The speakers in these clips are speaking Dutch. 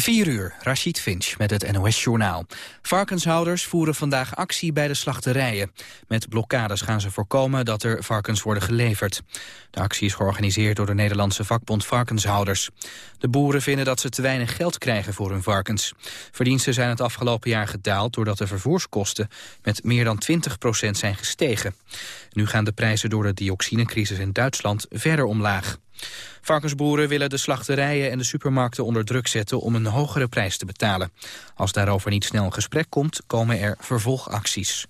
4 uur, Rashid Finch met het NOS-journaal. Varkenshouders voeren vandaag actie bij de slachterijen. Met blokkades gaan ze voorkomen dat er varkens worden geleverd. De actie is georganiseerd door de Nederlandse vakbond Varkenshouders. De boeren vinden dat ze te weinig geld krijgen voor hun varkens. Verdiensten zijn het afgelopen jaar gedaald... doordat de vervoerskosten met meer dan 20% zijn gestegen. Nu gaan de prijzen door de dioxinecrisis in Duitsland verder omlaag. Varkensboeren willen de slachterijen en de supermarkten onder druk zetten om een hogere prijs te betalen. Als daarover niet snel een gesprek komt, komen er vervolgacties.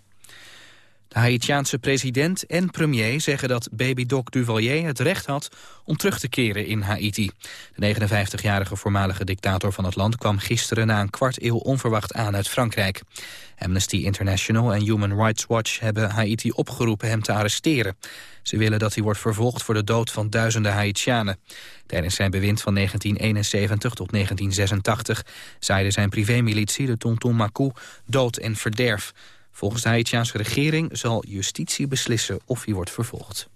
De Haitiaanse president en premier zeggen dat baby Doc Duvalier het recht had om terug te keren in Haiti. De 59-jarige voormalige dictator van het land kwam gisteren na een kwart eeuw onverwacht aan uit Frankrijk. Amnesty International en Human Rights Watch hebben Haiti opgeroepen hem te arresteren. Ze willen dat hij wordt vervolgd voor de dood van duizenden Haitianen. Tijdens zijn bewind van 1971 tot 1986 zaaide zijn privémilitie, de Tonton Makou, dood en verderf. Volgens de Haitiaanse regering zal justitie beslissen of hij wordt vervolgd.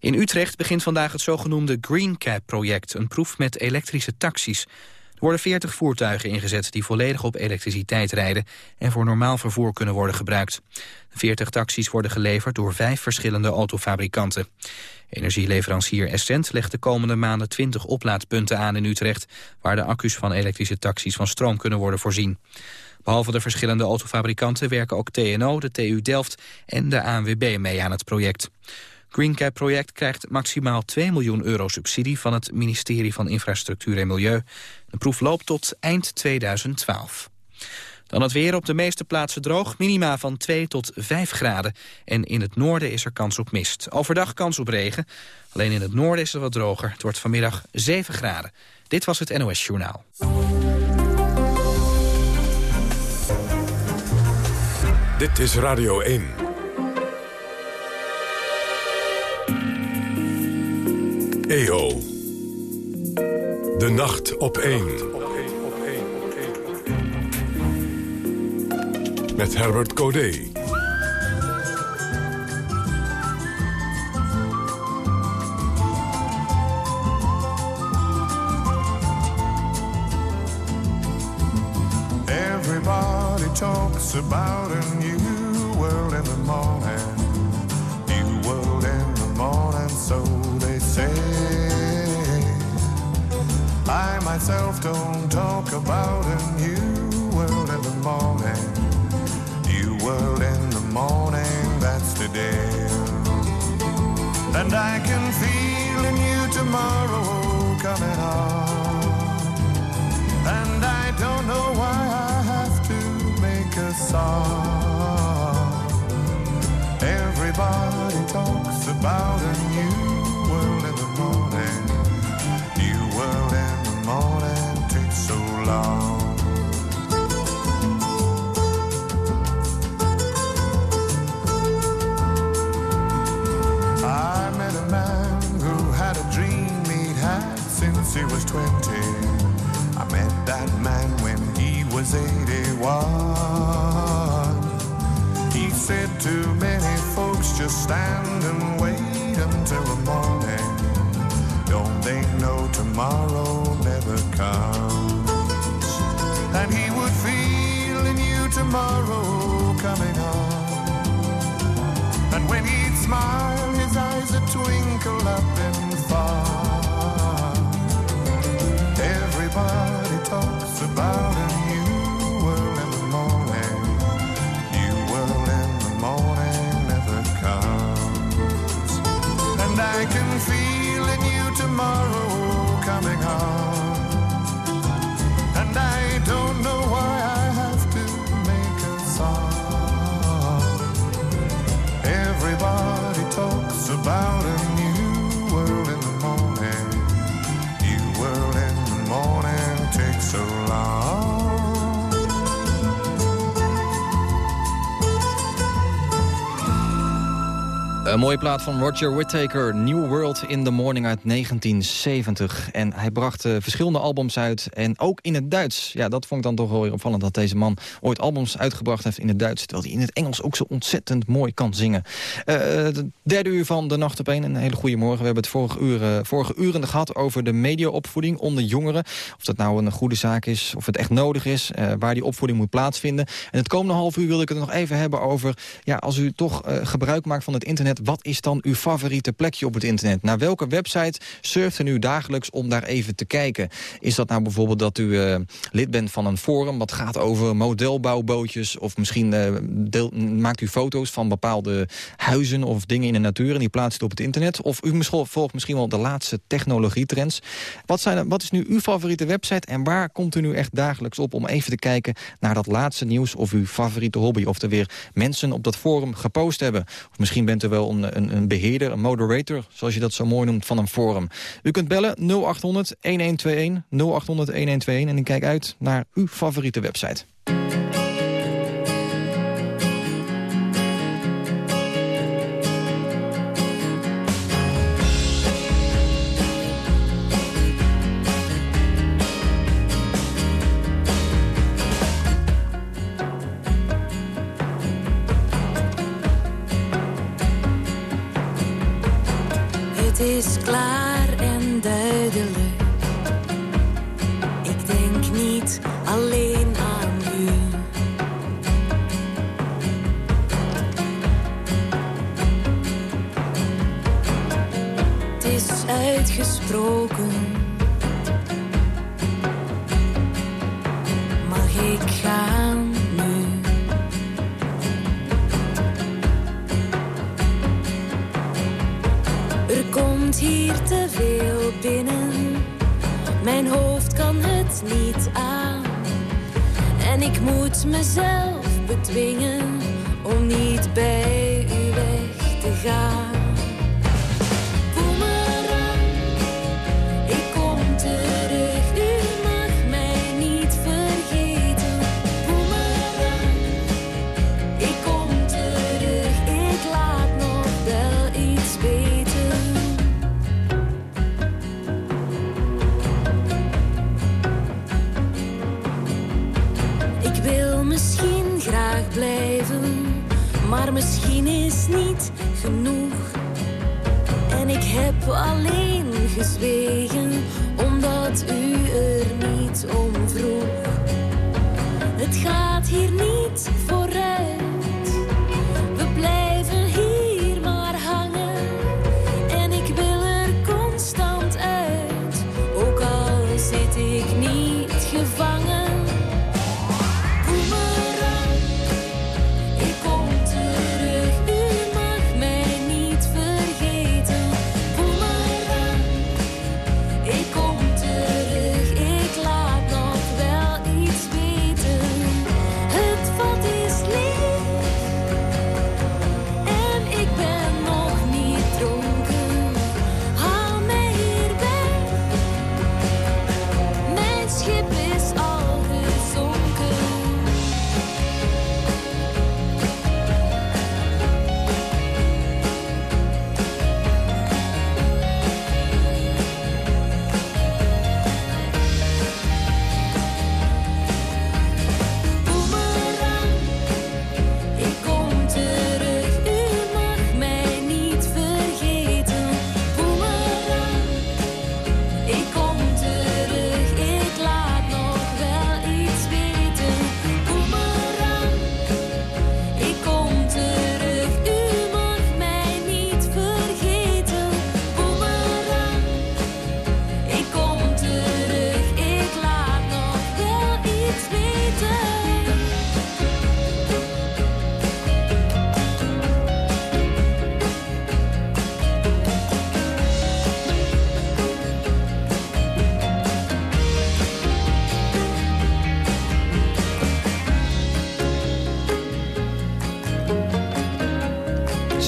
In Utrecht begint vandaag het zogenoemde Green Cab-project... een proef met elektrische taxis. Er worden 40 voertuigen ingezet die volledig op elektriciteit rijden... en voor normaal vervoer kunnen worden gebruikt. De 40 taxis worden geleverd door vijf verschillende autofabrikanten. Energieleverancier Essent legt de komende maanden 20 oplaadpunten aan in Utrecht... waar de accu's van elektrische taxis van stroom kunnen worden voorzien. Behalve de verschillende autofabrikanten werken ook TNO, de TU Delft en de ANWB mee aan het project. GreenCap-project krijgt maximaal 2 miljoen euro subsidie van het ministerie van Infrastructuur en Milieu. De proef loopt tot eind 2012. Dan het weer op de meeste plaatsen droog, minima van 2 tot 5 graden. En in het noorden is er kans op mist. Overdag kans op regen. Alleen in het noorden is het wat droger. Het wordt vanmiddag 7 graden. Dit was het NOS Journaal. Dit is Radio 1. EO. De nacht op 1. Met Herbert Codé. Talks about a new world in the morning. New world in the morning, so they say. I myself don't talk about a new world in the morning. New world in the morning, that's today. And I can feel a new tomorrow coming on. And I don't know song. Everybody talks about a new world in the morning. New world in the morning takes so long. I met a man who had a dream he'd had since he was 20. I met that man when he was 81. He said to many folks, just stand and wait Een mooie plaat van Roger Whittaker, New World in the Morning uit 1970. En hij bracht uh, verschillende albums uit en ook in het Duits. Ja, dat vond ik dan toch wel weer opvallend dat deze man ooit albums uitgebracht heeft in het Duits. Terwijl hij in het Engels ook zo ontzettend mooi kan zingen. Uh, de derde uur van De Nacht op een, een hele goede morgen. We hebben het vorige, uur, vorige uren gehad over de mediaopvoeding onder jongeren. Of dat nou een goede zaak is, of het echt nodig is, waar die opvoeding moet plaatsvinden. En het komende half uur wil ik het nog even hebben over, ja, als u toch gebruik maakt van het internet wat is dan uw favoriete plekje op het internet? Naar welke website surft u nu dagelijks om daar even te kijken? Is dat nou bijvoorbeeld dat u uh, lid bent van een forum... wat gaat over modelbouwbootjes... of misschien deel, maakt u foto's van bepaalde huizen of dingen in de natuur... en die plaatst u op het internet? Of u volgt misschien wel de laatste technologietrends? Wat, zijn, wat is nu uw favoriete website en waar komt u nu echt dagelijks op... om even te kijken naar dat laatste nieuws of uw favoriete hobby... of er weer mensen op dat forum gepost hebben? Of misschien bent u wel een, een, een, beheerder, een moderator, zoals je dat zo mooi noemt, van een forum. U kunt bellen 0800 1121 0800 1121 en ik kijk uit naar uw favoriete website. Ik heb alleen gezwegen, omdat u er niet om vroeg.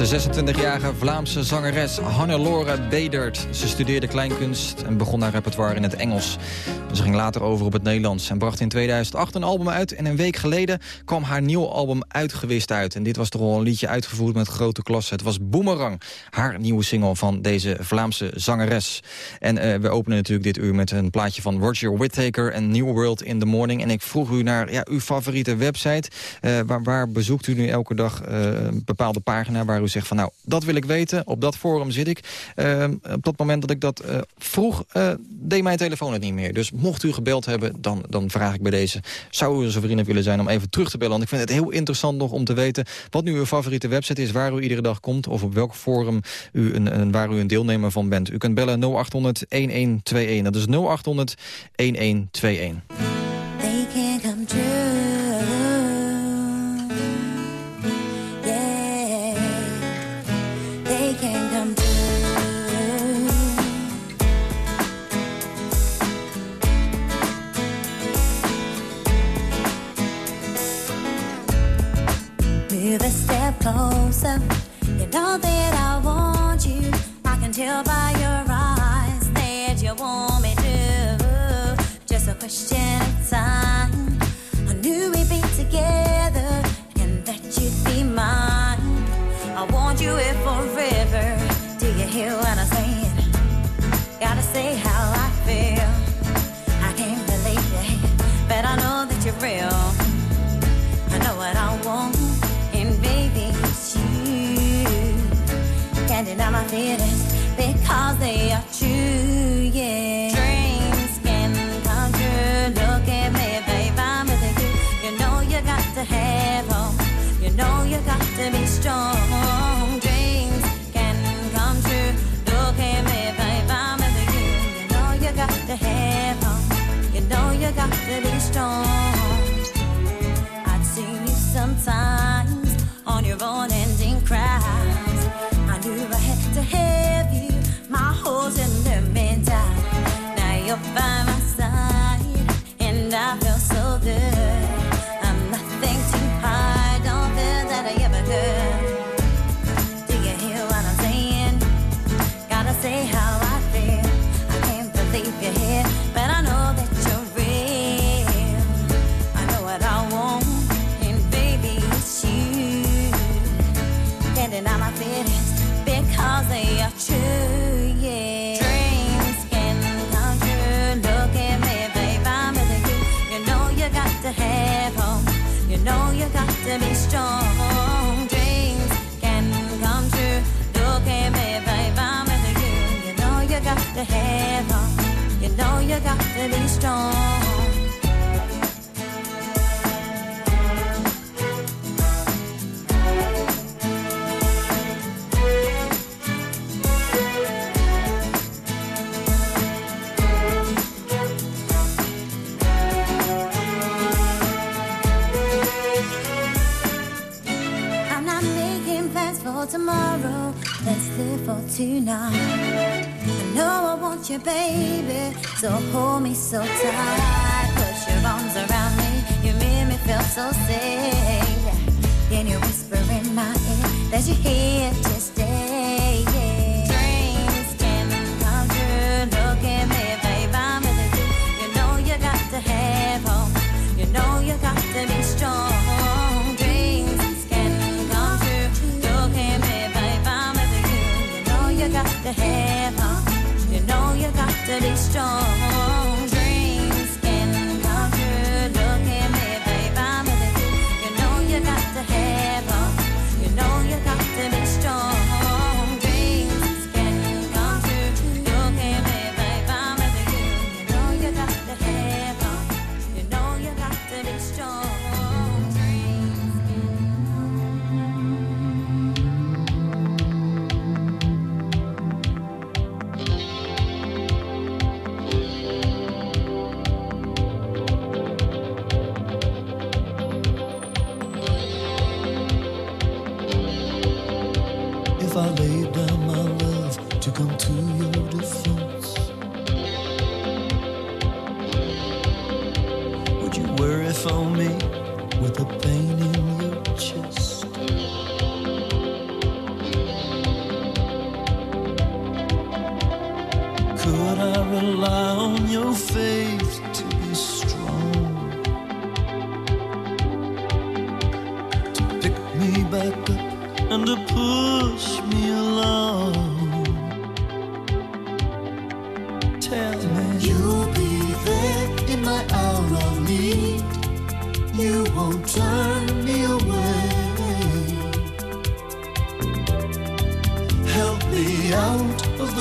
26-jarige Vlaamse zangeres Hannelore Bedert. Ze studeerde kleinkunst en begon haar repertoire in het Engels. Ze ging later over op het Nederlands en bracht in 2008 een album uit. En een week geleden kwam haar nieuwe album Uitgewist uit. En dit was toch al een liedje uitgevoerd met grote klasse. Het was Boomerang, haar nieuwe single van deze Vlaamse zangeres. En uh, we openen natuurlijk dit uur met een plaatje van Roger Whittaker en New World in the Morning. En ik vroeg u naar ja, uw favoriete website. Uh, waar, bezoekt u nu elke dag uh, een bepaalde pagina waar u zegt van nou, dat wil ik weten. Op dat forum zit ik. op dat moment dat ik dat vroeg, deed mijn telefoon het niet meer. Dus mocht u gebeld hebben, dan, dan vraag ik bij deze... zou u zo vriendelijk willen zijn om even terug te bellen? Want ik vind het heel interessant nog om te weten... wat nu uw favoriete website is, waar u iedere dag komt... of op welk forum u een, een waar u een deelnemer van bent. U kunt bellen 0800-1121. Dat is 0800-1121. Closer. You know that I want you. I can tell by your eyes that you want me to. Just a question of time. I knew we'd be together and that you'd be mine. I want you here forever. Do you hear what I'm saying? Gotta say how I feel. I can't believe it, but I know that you're real. Standing on my feelings because they are true, yeah. Dreams can come true. Look at me, babe, I'm with you. You know you got to have hope. You know you got to be strong. You got to be strong. tomorrow. Let's live for tonight. I know I want you, baby. So hold me so tight. Put your arms around me. You make me feel so safe. Can you whisper in my ear that you're here to Be strong.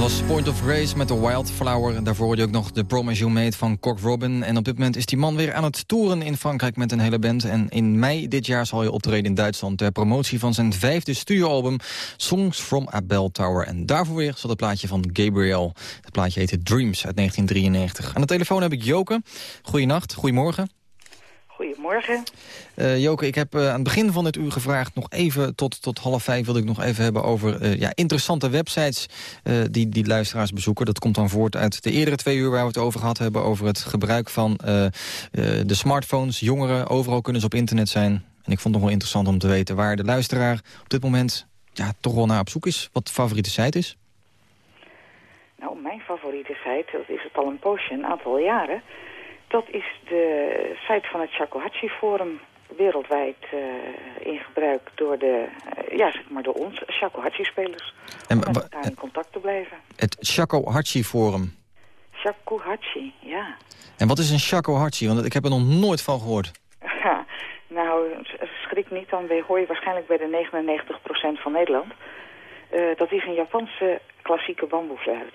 Dat was Point of Grace met de Wildflower. Daarvoor hoorde je ook nog The Promise You Made van Cock Robin. En op dit moment is die man weer aan het toeren in Frankrijk met een hele band. En in mei dit jaar zal hij optreden in Duitsland... ter promotie van zijn vijfde studioalbum Songs from a Bell Tower. En daarvoor weer zat het plaatje van Gabriel. Het plaatje heette Dreams uit 1993. Aan de telefoon heb ik Joke. Goeienacht, goedemorgen. Goedemorgen. Eh, Joke, ik heb eh, aan het begin van dit uur gevraagd... nog even tot, tot half vijf wilde ik nog even hebben over eh, ja, interessante websites... die, die luisteraars bezoeken. Dat komt dan voort uit de eerdere twee uur waar we het over gehad hebben... over het gebruik van de smartphones. Jongeren, overal kunnen ze op internet zijn. En ik vond het nog wel interessant om te weten... waar de luisteraar op dit moment ja, toch wel naar op zoek is. Wat de favoriete site is. Nou, mijn favoriete site, dat is het al een poosje, een aantal jaren. Dat is de site van het Shakuhachi Forum, wereldwijd eh, in gebruik door de, eh, ja, zeg maar door ons, Shakuhachi-spelers. En Om met wa- elkaar in contact te blijven. Het Shakuhachi Forum. Shakuhachi, ja. En wat is een Shakuhachi? Want ik heb er nog nooit van gehoord. nou, schrik niet, dan hoor je waarschijnlijk bij de 99% van Nederland. Eh, dat is een Japanse klassieke bamboefluit.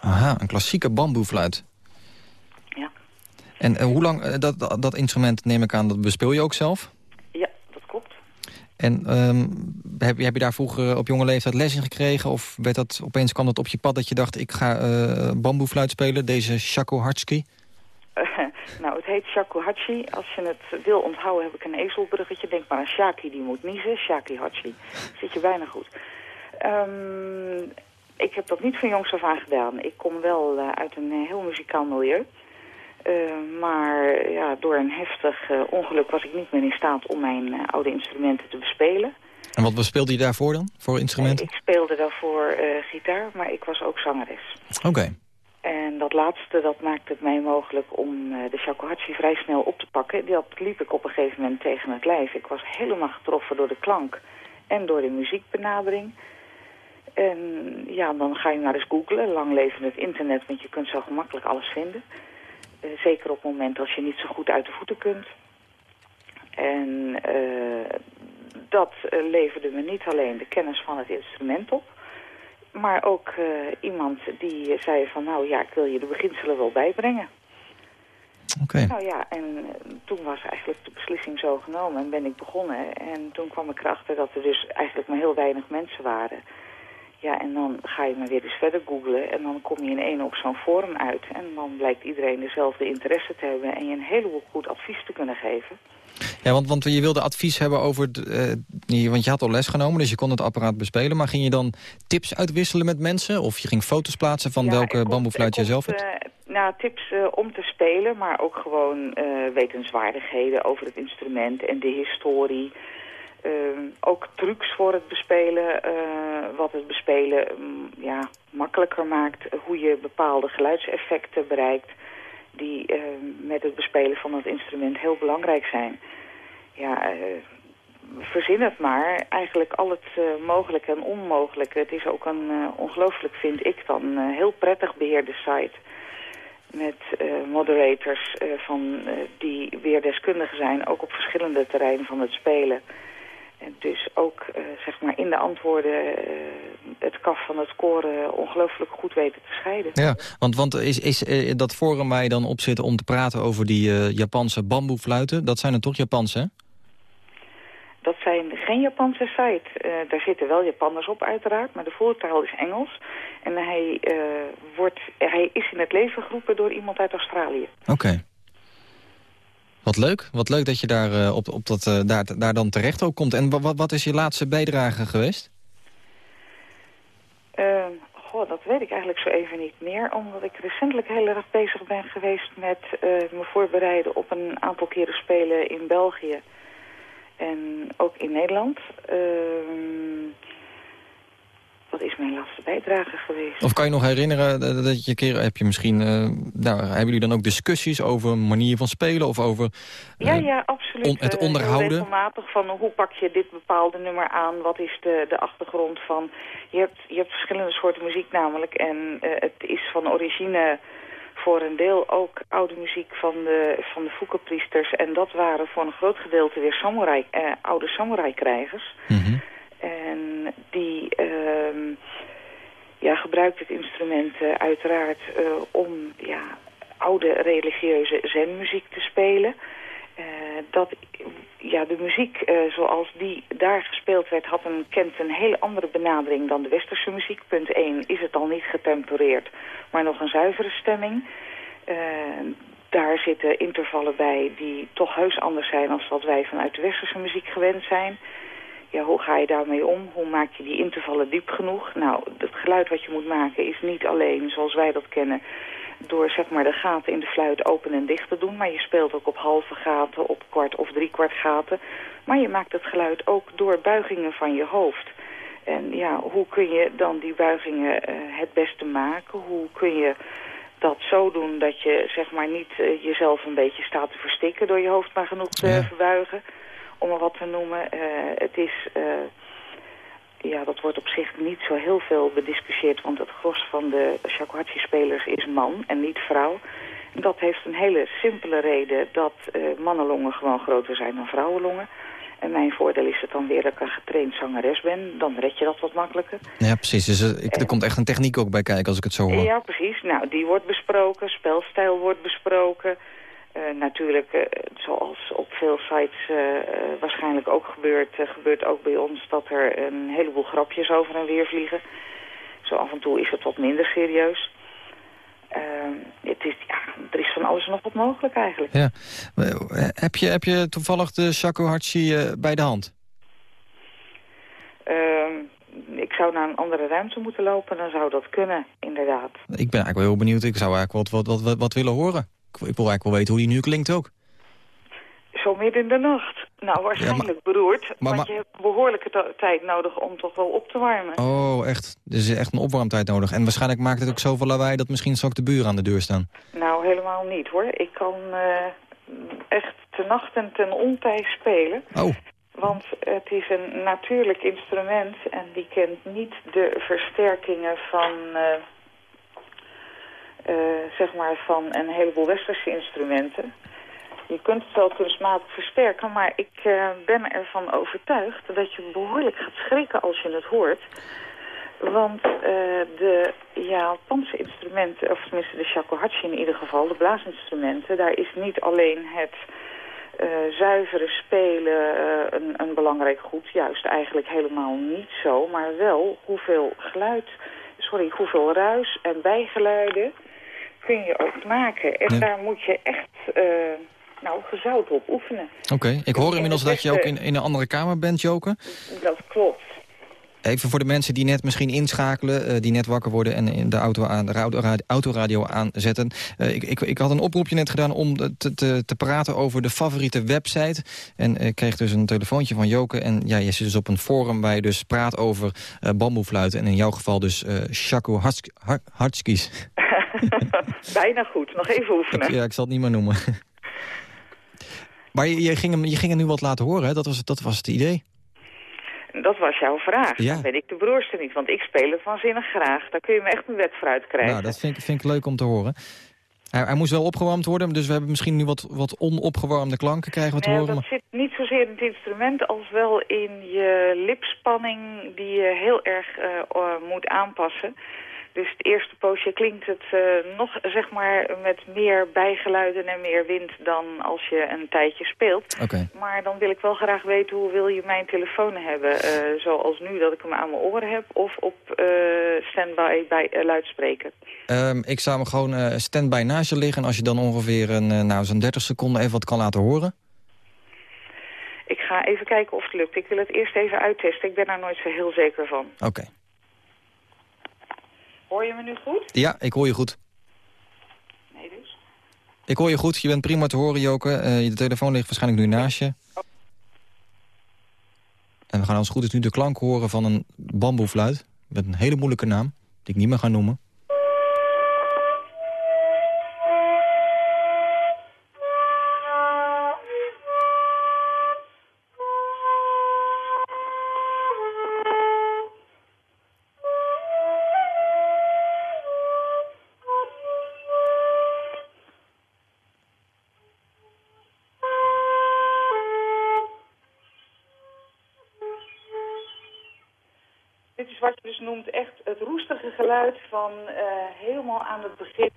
Aha, een klassieke bamboefluit. En eh, hoe lang, eh, dat, dat, instrument neem ik aan, dat bespeel je ook zelf? Ja, dat klopt. En ehm, heb, je- heb je daar vroeger op jonge leeftijd les in gekregen? Of werd dat, opeens kwam dat op je pad dat je dacht... ik ga eh bamboefluit spelen, deze Shakuhachi? nou, het heet shakuhachi. Als je het wil onthouden heb ik een ezelbruggetje. Denk maar aan Shaki, die moet niezen. Shakihachi. Zit je bijna goed. Ehm, ik heb dat niet van jongs af aan gedaan. Ik kom wel eh, uit een eh, heel muzikaal milieu. Eh, maar ja, door een heftig eh, ongeluk was ik niet meer in staat om mijn eh, oude instrumenten te bespelen. En wat bespeelde je daarvoor dan, voor instrumenten? Ik speelde daarvoor gitaar, maar ik was ook zangeres. Oké. En dat laatste, dat maakte het mij mogelijk om de shakuhachi vrij snel op te pakken. Dat liep ik op een gegeven moment tegen het lijf. Ik was helemaal getroffen door de klank en door de muziekbenadering. En ja, dan ga je maar eens googlen. Lang leven het internet, want je kunt zo gemakkelijk alles vinden. Eh, zeker op het moment als je niet zo goed uit de voeten kunt. En eh, dat eh, leverde me niet alleen de kennis van het instrument op... Maar ook iemand die zei van, nou ja, ik wil je de beginselen wel bijbrengen. Oké. Nou ja, en toen was eigenlijk de beslissing zo genomen en ben ik begonnen. En toen kwam ik erachter dat er dus eigenlijk maar heel weinig mensen waren. Ja, en dan ga je maar weer eens verder googlen en dan kom je in één op zo'n forum uit. En dan blijkt iedereen dezelfde interesse te hebben en je een heleboel goed advies te kunnen geven. Ja, want, want je wilde advies hebben over... het, eh, want je had al les genomen, dus je kon het apparaat bespelen. Maar ging je dan tips uitwisselen met mensen? Of je ging foto's plaatsen van Ja, welke bamboefluit je zelf hebt? eh, nou, tips eh, om te spelen, maar ook gewoon wetenswaardigheden over het instrument en de historie. Ehm, ook trucs voor het bespelen, eh, wat het bespelen mm, ja, makkelijker maakt. Hoe je bepaalde geluidseffecten bereikt die eh, met het bespelen van het instrument heel belangrijk zijn. Ja, eh, verzin het maar. Eigenlijk al het eh, mogelijke en onmogelijke. Het is ook een ongelooflijk, vind ik dan, heel prettig beheerde site. Met moderators van, die weer deskundigen zijn, ook op verschillende terreinen van het spelen. En dus ook eh, zeg maar in de antwoorden eh, het kaf van het koren ongelooflijk goed weten te scheiden. Ja, want, want is, is eh, dat forum waar je dan op zit om te praten over die Japanse bamboefluiten... dat zijn er toch Japanse, hè? Dat zijn geen Japanse site. Daar zitten wel Japanners op uiteraard, maar de voertaal is Engels. En hij, wordt, hij is in het leven geroepen door iemand uit Australië. Oké. Wat leuk. Wat leuk dat je daar, eh, op, op dat, eh, daar, daar dan terecht ook komt. En wa- wat, wat is je laatste bijdrage geweest? Oh, dat weet ik eigenlijk zo even niet meer. Omdat ik recentelijk heel erg bezig ben geweest met me voorbereiden op een aantal keren spelen in België. En ook in Nederland. Ehm, wat is mijn laatste bijdrage geweest? Of kan je nog herinneren dat dat je een keer... heb je misschien... eh, nou, hebben jullie dan ook discussies over manier van spelen... of over Ja, eh, ja, absoluut. on- het Eh, onderhouden? regelmatig van hoe pak je dit bepaalde nummer aan? Wat is de, de achtergrond van... Je hebt, je hebt verschillende soorten muziek namelijk. En eh, het is van origine voor een deel ook oude muziek van de, van de Fuka-priesters. En dat waren voor een groot gedeelte weer samurai, eh, oude samurai-krijgers. mhm. En die ehm, ja, gebruikt eh, uiteraard eh, om ja, oude religieuze zenmuziek te spelen. Eh, dat, ja, de muziek zoals die daar gespeeld werd had een, kent een hele andere benadering dan de westerse muziek. Punt 1 is het al niet getempereerd, maar nog een zuivere stemming. Daar zitten intervallen bij die toch heus anders zijn dan wat wij vanuit de westerse muziek gewend zijn. Ja, hoe ga je daarmee om? Hoe maak je die intervallen diep genoeg? Nou, het geluid wat je moet maken is niet alleen zoals wij dat kennen door zeg maar de gaten in de fluit open en dicht te doen. Maar je speelt ook op halve gaten, op kwart of driekwart gaten. Maar je maakt het geluid ook door buigingen van je hoofd. En ja, hoe kun je dan die buigingen eh, het beste maken? Hoe kun je dat zo doen dat je zeg maar niet eh, jezelf een beetje staat te verstikken door je hoofd maar genoeg te Ja. verbuigen? Om er wat te noemen. Eh, het is... eh, ja, dat wordt op zich niet zo heel veel bediscussieerd, want het gros van de shakuhachi-spelers is man en niet vrouw. Dat heeft een hele simpele reden dat eh, mannenlongen gewoon groter zijn dan vrouwenlongen. En mijn voordeel is het dan weer dat ik een getraind zangeres ben. Dan red je dat wat makkelijker. Ja, precies. Dus ik, er komt echt een techniek ook bij kijken als ik het zo hoor. Ja, precies. Nou, die wordt besproken. Spelstijl wordt besproken. Eh, natuurlijk, eh, zoals op veel sites eh, waarschijnlijk ook gebeurt... gebeurt ook bij ons dat er een heleboel grapjes over en weer vliegen. Zo af en toe is het wat minder serieus. Ehm, het is, ja, er is van alles en nog wat mogelijk eigenlijk. Ja. Heb je, heb je toevallig de shakuhachi eh, bij de hand? Ehm, ik zou naar een andere ruimte moeten lopen, dan zou dat kunnen, inderdaad. Ik ben eigenlijk wel heel benieuwd. Ik zou eigenlijk wat, wat, wat, wat willen horen. Ik, wil- eigenlijk wel weten hoe die nu klinkt ook. Zo midden in de nacht. Nou, waarschijnlijk beroerd, maar- want je hebt behoorlijke tijd nodig om toch wel op te warmen. Oh, echt. Er is echt een opwarmtijd nodig. En waarschijnlijk maakt het ook zoveel lawaai dat misschien straks de buren aan de deur staan. Nou, helemaal niet hoor. Ik kan eh, echt te nacht en ten ontij spelen. Oh, Want het is een natuurlijk instrument en die kent niet de versterkingen van, eh, eh, zeg maar van een heleboel westerse instrumenten. Je kunt het wel kunstmatig versterken, maar ik eh, ben ervan overtuigd dat je behoorlijk gaat schrikken als je het hoort. Want eh, de Japanse instrumenten, of tenminste de shakuhachi in ieder geval, de blaasinstrumenten, daar is niet alleen het eh, zuivere spelen een, een belangrijk goed. Juist eigenlijk helemaal niet zo, maar wel hoeveel geluid, sorry, hoeveel ruis en bijgeluiden kun je ook maken. En Ja. daar moet je echt, eh, nou, gezout op oefenen. oké. Ik hoor inmiddels dat je ook in, in een andere kamer bent, Joke. Dat klopt. Even voor de mensen die net misschien inschakelen, eh, die net wakker worden en in de, auto aan, de auto- autoradio aanzetten. Eh, ik, ik, ik had een oproepje net gedaan om te, te, te praten over de favoriete website. En ik kreeg dus een telefoontje van Joke. En ja, je zit dus op een forum waar je dus praat over eh bamboefluiten. En in jouw geval dus eh Shaku. Bijna goed. Nog even oefenen. Ja, ik zal het niet meer noemen. Maar je, je, ging hem, je ging hem nu wat laten horen, hè? Dat, was, dat was het idee. Dat was jouw vraag. Ja. Dan ben ik de broerste niet, want ik speel het waanzinnig graag. Daar kun je me echt een wet voor uitkrijgen. Nou, dat vind ik, vind ik leuk om te horen. Hij, hij moest wel opgewarmd worden, dus we hebben misschien nu wat, wat onopgewarmde klanken krijgen we te Nee, horen. dat maar- zit niet zozeer in het instrument als wel in je lipspanning die je heel erg eh, moet aanpassen. Dus het eerste poosje klinkt het eh, nog zeg maar met meer bijgeluiden en meer wind dan als je een tijdje speelt. Oké. Maar dan wil ik wel graag weten hoe wil je mijn telefoon hebben. eh, zoals nu dat ik hem aan mijn oren heb of op eh standby bij luidspreker. Ehm, ik zou hem gewoon stand-by naast je liggen. En als je dan ongeveer een, nou, zo'n 30 seconden even wat kan laten horen. Ik ga even kijken of het lukt. Ik wil het eerst even uittesten. Ik ben daar nooit zo heel zeker van. Oké. Hoor je me nu goed? Ja, ik hoor je goed. Nee dus. Ik hoor je goed, je bent prima te horen, Joke. Eh, je telefoon ligt waarschijnlijk nu naast je. En we gaan als het goed is nu de klank horen van een bamboefluit. Met een hele moeilijke naam, die ik niet meer ga noemen. Van eh, helemaal aan het begin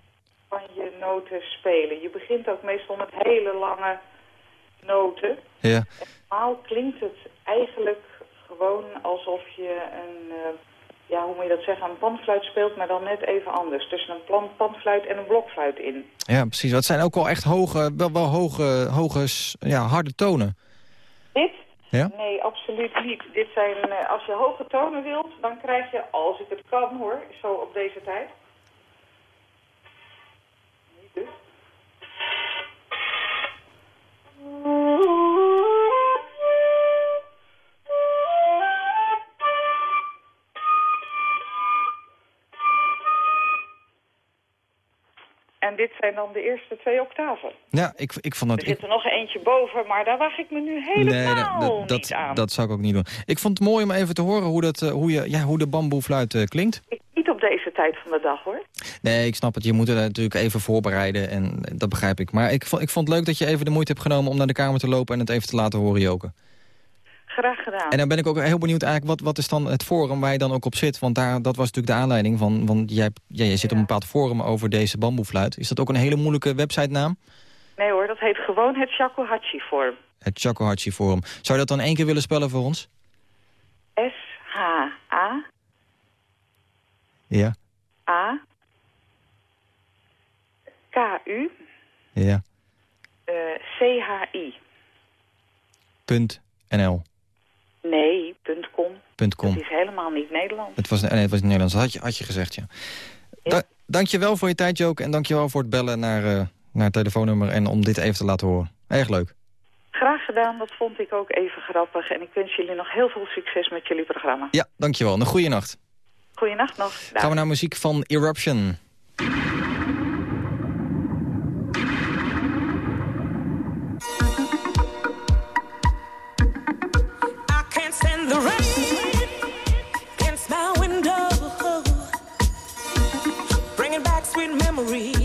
van je noten spelen. Je begint ook meestal met hele lange noten. Ja, Normaal klinkt het eigenlijk gewoon alsof je een, eh, ja, hoe moet je dat zeggen, een panfluit speelt, maar dan net even anders. Tussen een plan- panfluit en een blokfluit in. ja precies. Dat zijn ook wel echt hoge, wel, wel hoge, hoge ja, harde tonen. Dit? Ja? Nee, absoluut niet. Dit zijn, eh, als je hoge tonen wilt, dan krijg je, als ik het kan hoor, zo op deze tijd. En dit zijn dan de eerste twee octaven. Ja, ik, ik vond Er dat... zit er nog eentje boven, maar daar waag ik me nu helemaal dat, niet dat, aan. dat zou ik ook niet doen. Ik vond het mooi om even te horen hoe, dat, eh, hoe, je, ja, hoe de bamboefluit eh, klinkt. Ik- Niet op deze tijd van de dag, hoor. Nee, ik snap het. Je moet er natuurlijk even voorbereiden en dat begrijp ik. Maar ik vond, ik vond het leuk dat je even de moeite hebt genomen om naar de kamer te lopen en het even te laten horen, Joke. Graag gedaan. En dan ben ik ook heel benieuwd eigenlijk, wat, wat is dan het forum waar je dan ook op zit? Want daar, dat was natuurlijk de aanleiding van, want jij, ja, je zit op een bepaald forum over deze bamboefluit. Is dat ook een hele moeilijke websitenaam? Nee hoor, dat heet gewoon het Shakuhachi vorm. Het Chacohachi Forum. Zou je dat dan één keer willen spellen voor ons? S-H-A-A Ja, K-U ja. eh, C-H-I. Punt NL. Nee, punt .com. Punt com. Het is helemaal niet Nederlands. Het was, nee, het was Nederlands. Dat had je, had je gezegd, ja. Da dank je wel voor je tijd, Joke. En dank je wel voor het bellen naar, eh, naar het telefoonnummer... en om dit even te laten horen. Erg leuk. Graag gedaan, dat vond ik ook even grappig. En ik wens jullie nog heel veel succes met jullie programma. Ja, dank je wel. Een goede nacht. Goeienacht nog. Dag. Gaan we naar muziek van Eruption. Sweet memories.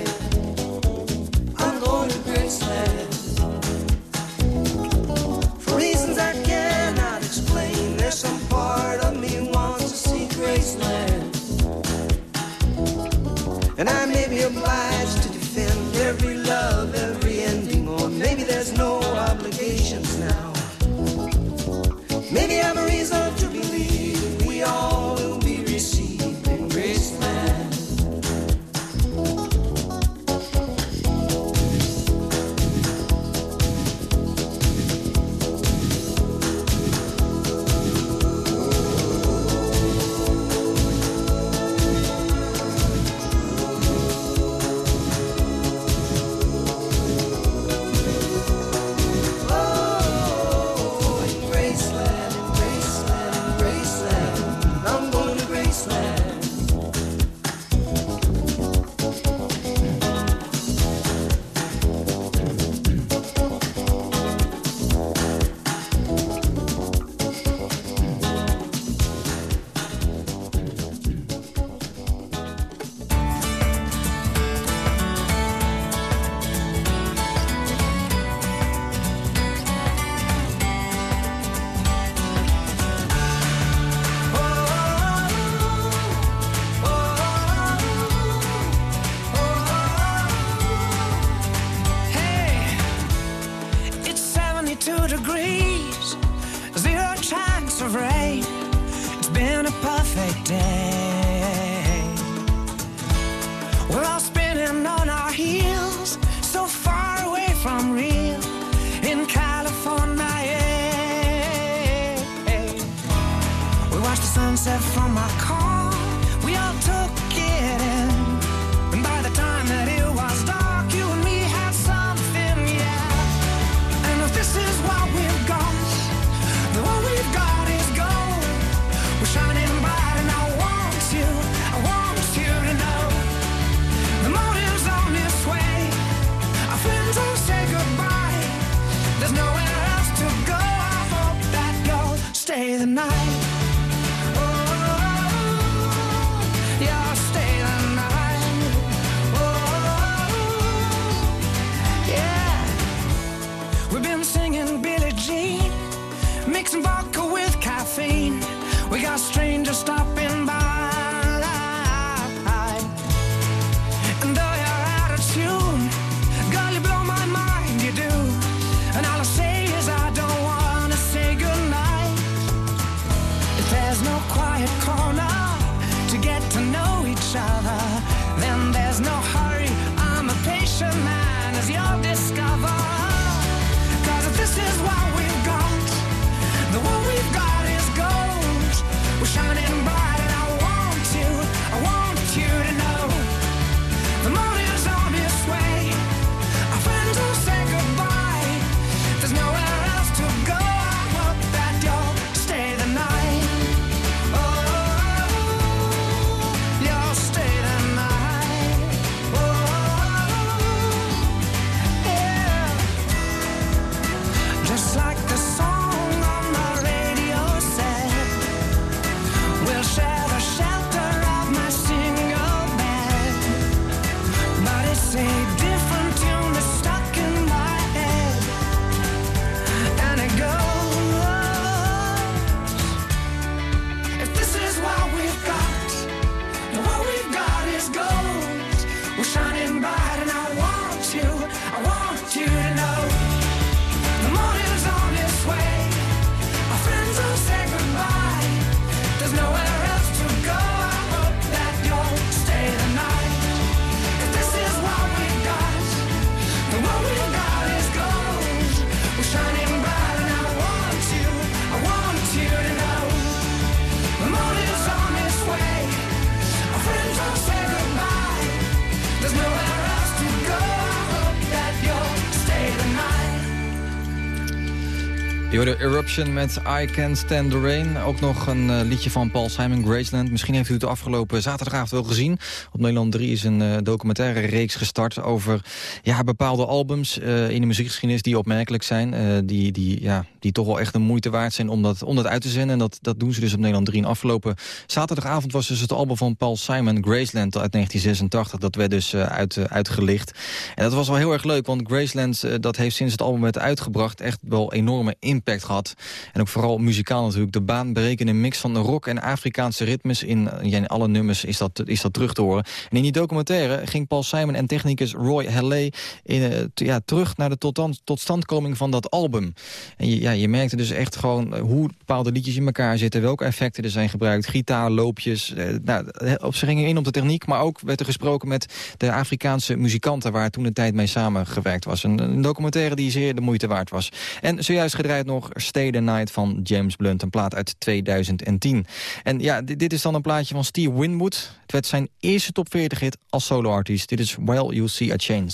Met I Can't Stand the Rain. Ook nog een eh, liedje van Paul Simon, Graceland. Misschien heeft u het de afgelopen zaterdagavond wel gezien. Op Nederland 3 is een eh, documentaire reeks gestart over ja, bepaalde albums eh, in de muziekgeschiedenis die opmerkelijk zijn. die, die, ja, die toch wel echt een moeite waard zijn om dat, om uit te zenden. En dat, dat doen ze dus op Nederland 3. En afgelopen zaterdagavond was dus het album van Paul Simon, Graceland uit 1986. Dat werd dus uit, uitgelicht. En dat was wel heel erg leuk, want Graceland dat heeft sinds het album werd uitgebracht echt wel enorme impact gehad. En ook vooral muzikaal natuurlijk. De baanbrekende mix van rock en Afrikaanse ritmes. In, in alle nummers is dat, is dat terug te horen. En in die documentaire ging Paul Simon en technicus Roy Halley in, eh, ja, terug naar de tot- totstandkoming van dat album. En je, ja, je merkte dus echt gewoon eh, hoe bepaalde liedjes in elkaar zitten. Welke effecten er zijn gebruikt. Gitaarloopjes. Eh, nou, op, ze gingen in op de techniek. Maar ook werd er gesproken met de Afrikaanse muzikanten... waar toen de tijd mee samengewerkt was. Een, documentaire die zeer de moeite waard was. En zojuist gedraaid nog the Night van James Blunt. Een plaat uit 2010. En ja, dit, dit is dan een plaatje van Steve Winwood. Het werd zijn eerste top 40 hit als solo-artiest. Dit is Well You See a Change.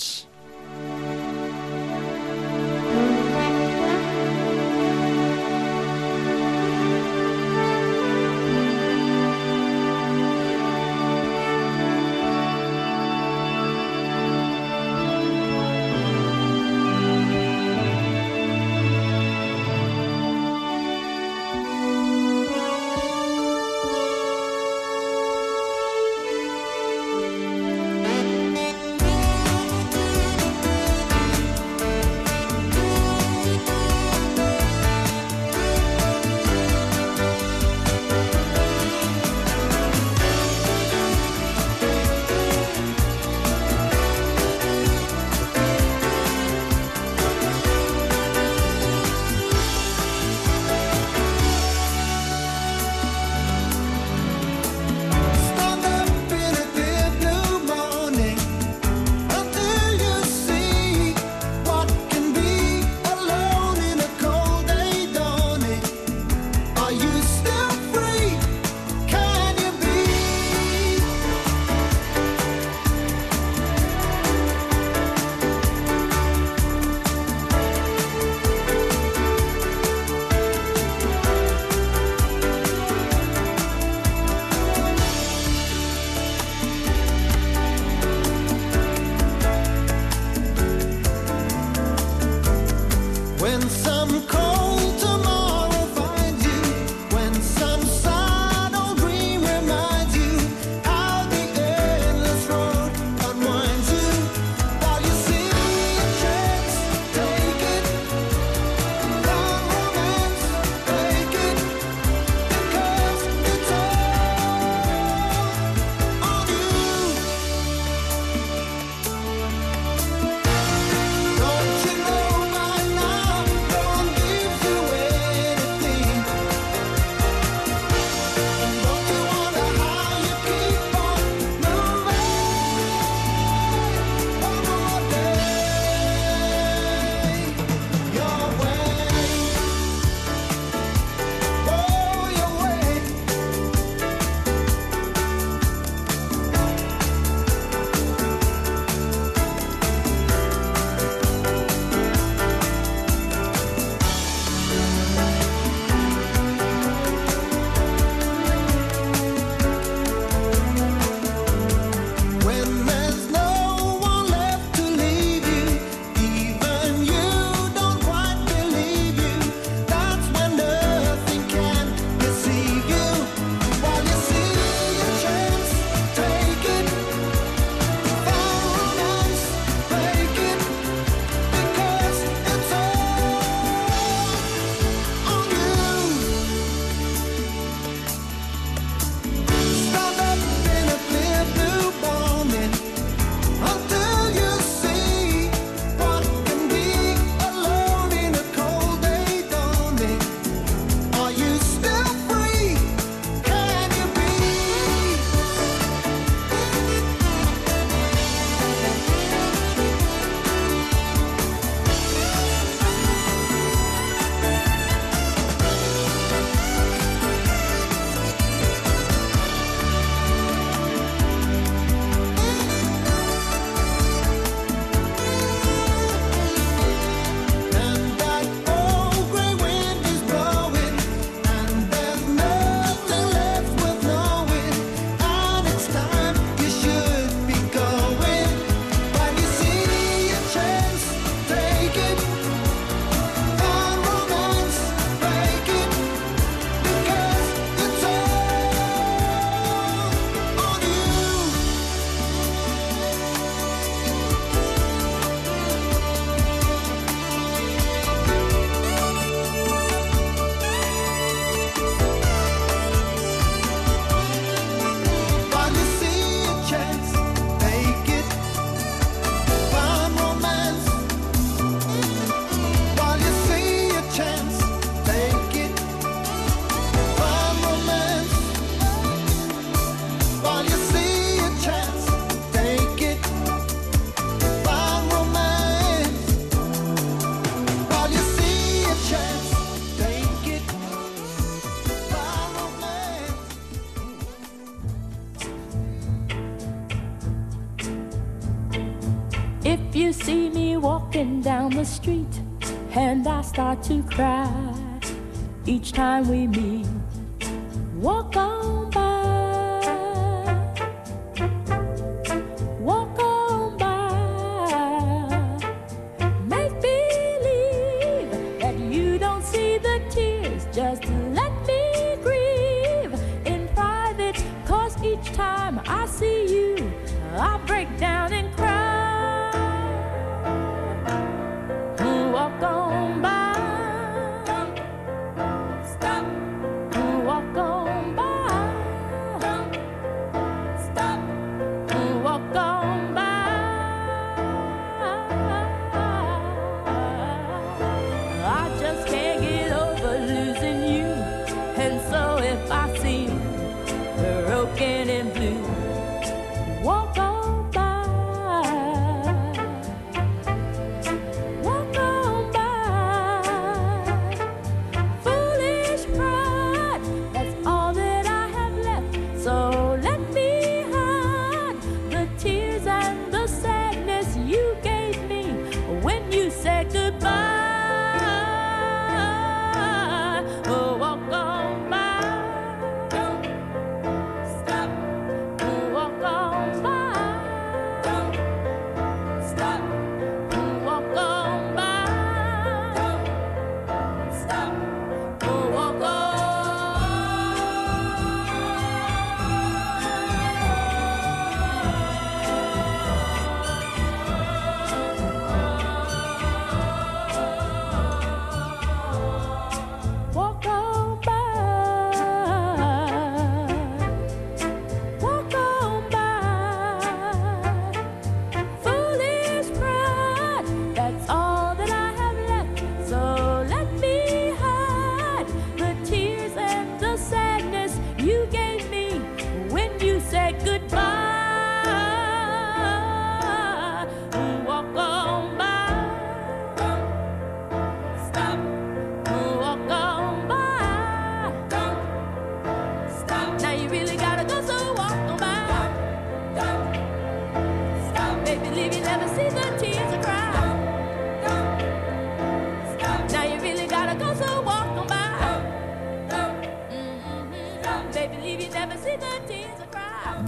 each time we meet.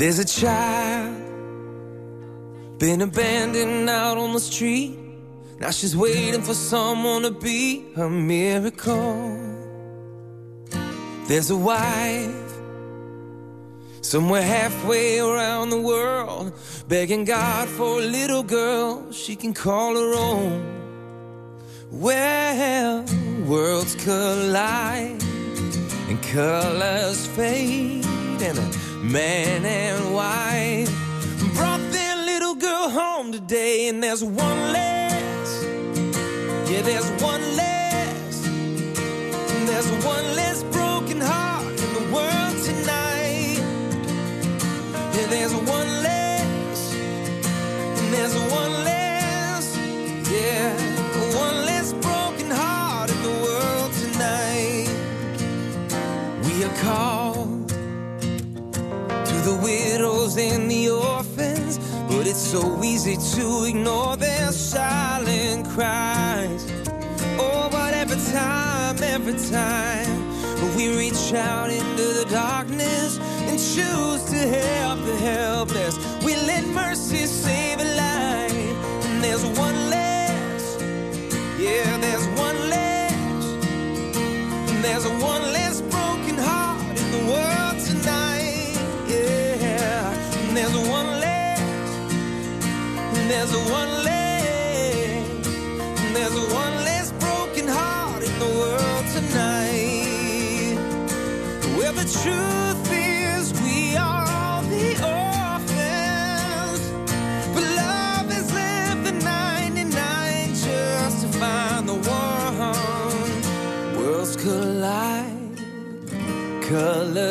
There's a child been abandoned out on the street. Now she's waiting for someone to be a miracle. There's a wife somewhere halfway around the world, begging God for a little girl she can call her own. Well worlds collide and colors fade and a man and wife brought their little girl home today. And there's one less yeah there's one less there's one less and the orphans, but it's so easy to ignore their silent cries. Oh, but every time, every time we reach out into the darkness and choose to help the helpless, we let mercy save a life.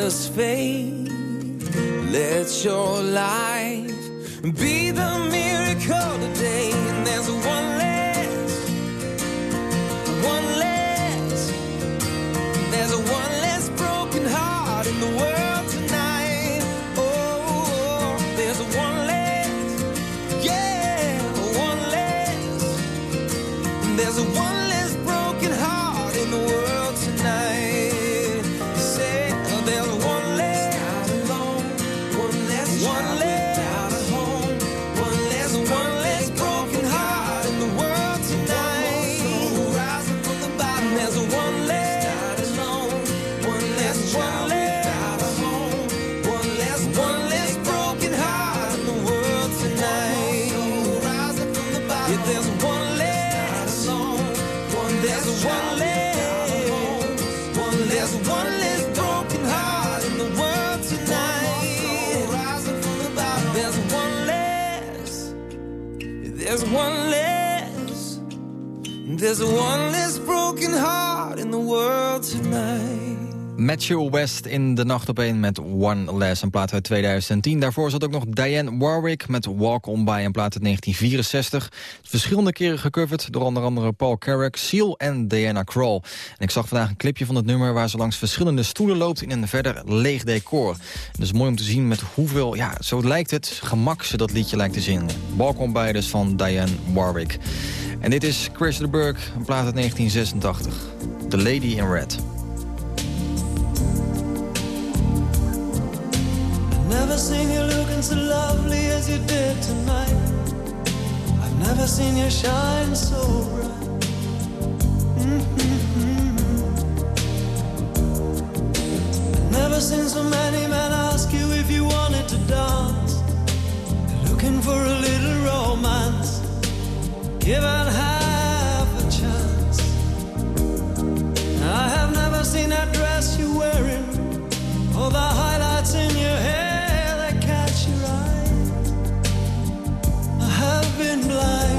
just fade. Let your life be there's one Matthew West in de nacht op één met One Less, een plaat uit 2010. Daarvoor zat ook nog Diane Warwick met Walk On By, een plaat uit 1964. Verschillende keren gecoverd door onder andere Paul Carrack, Seal en Diana Krall. En ik zag vandaag een clipje van het nummer waar ze langs verschillende stoelen loopt in een verder leeg decor. Is mooi om te zien met hoeveel, ja, zo lijkt het, gemak ze dat liedje lijkt te zingen. Walk On By dus van Diane Warwick. En dit is Chris de Burgh, een plaat uit 1986. The Lady in Red. I've never seen you looking so lovely as you did tonight. I've never seen you shine so bright. Mhm. I've never seen so many men ask you if you wanted to dance. Looking for a little romance. Given half a chance. I have never seen that dress you're wearing. Or the highlights been blind,